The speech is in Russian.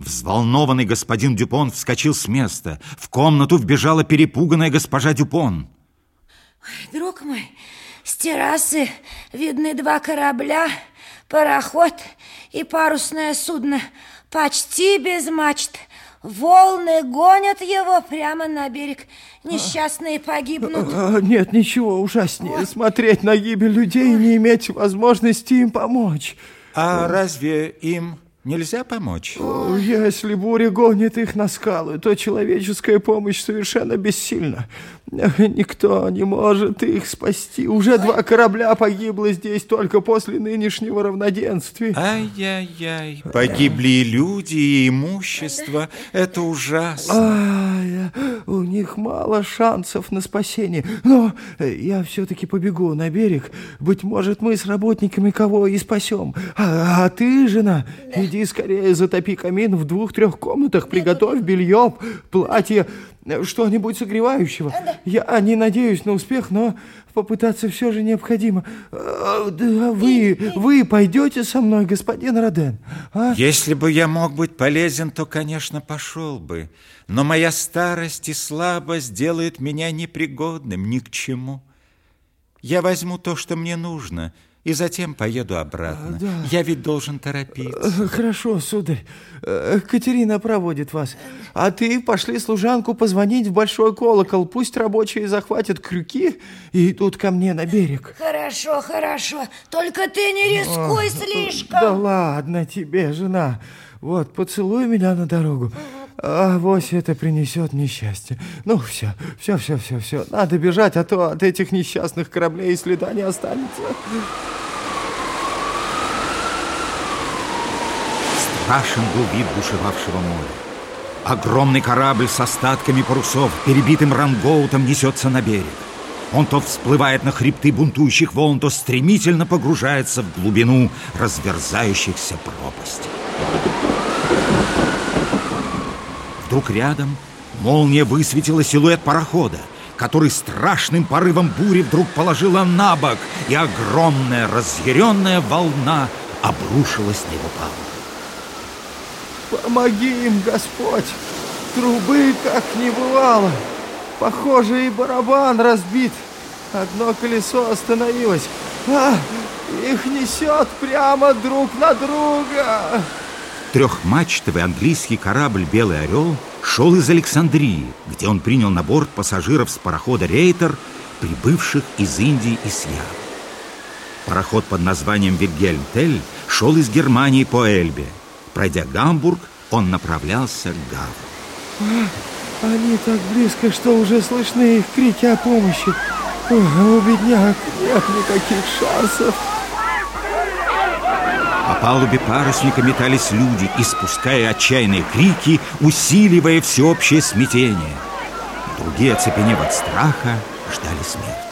Взволнованный господин Дюпон вскочил с места. В комнату вбежала перепуганная госпожа Дюпон. Друг мой, с террасы видны два корабля, пароход и парусное судно, почти без мачт. Волны гонят его прямо на берег. Несчастные погибнут. А, нет, ничего ужаснее. Ой. Смотреть на гибель людей и не иметь возможности им помочь. А разве им Нельзя помочь? Если буря гонит их на скалы, то человеческая помощь совершенно бессильна. Никто не может их спасти. Уже два корабля погибло здесь только после нынешнего равноденствия. Ай-яй-яй. Погибли и люди, и имущество. Это ужасно. Ай, у них мало шансов на спасение. Но я все-таки побегу на берег. Быть может, мы с работниками кого и спасем. А, а ты, жена, иди скорее затопи камин в двух-трех комнатах, приготовь белье, платье, что-нибудь согревающего. Я не надеюсь на успех, но попытаться все же необходимо. А, да вы, вы пойдете со мной, господин Роден? А? Если бы я мог быть полезен, то, конечно, пошел бы. Но моя старость и слабость делают меня непригодным ни к чему. Я возьму то, что мне нужно – и затем поеду обратно. Да. Я ведь должен торопиться. Э, хорошо, сударь. Э, Катерина проводит вас. А ты пошли служанку позвонить в большой колокол. Пусть рабочие захватят крюки и идут ко мне на берег. Хорошо, хорошо. Только ты не рискуй О, слишком. Да ладно тебе, жена. Вот, поцелуй меня на дорогу. Угу. А вось это принесет несчастье. Ну, все, все, все, все, все. Надо бежать, а то от этих несчастных кораблей следа не останется. Страшен был вид бушевавшего моря. Огромный корабль с остатками парусов, перебитым рангоутом, несется на берег. Он то всплывает на хребты бунтующих волн, то стремительно погружается в глубину разверзающихся пропастей. Вдруг рядом молния высветила силуэт парохода, который страшным порывом бури вдруг положила на бок, и огромная разъяренная волна обрушилась на его палубу. Помоги им, Господь! Трубы как не бывало. Похоже, и барабан разбит. Одно колесо остановилось. А, их несет прямо друг на друга. Трехмачтовый английский корабль «Белый орел» шел из Александрии, где он принял на борт пассажиров с парохода «Рейтер», прибывших из Индии и с Пароход под названием «Вильгельм Тель» шел из Германии по Эльбе. Пройдя Гамбург, он направлялся к Гаву. Они так близко, что уже слышны их крики о помощи. У бедняк нет никаких шансов палубе парусника метались люди, испуская отчаянные крики, усиливая всеобщее смятение. Другие, оцепенев от страха, ждали смерти.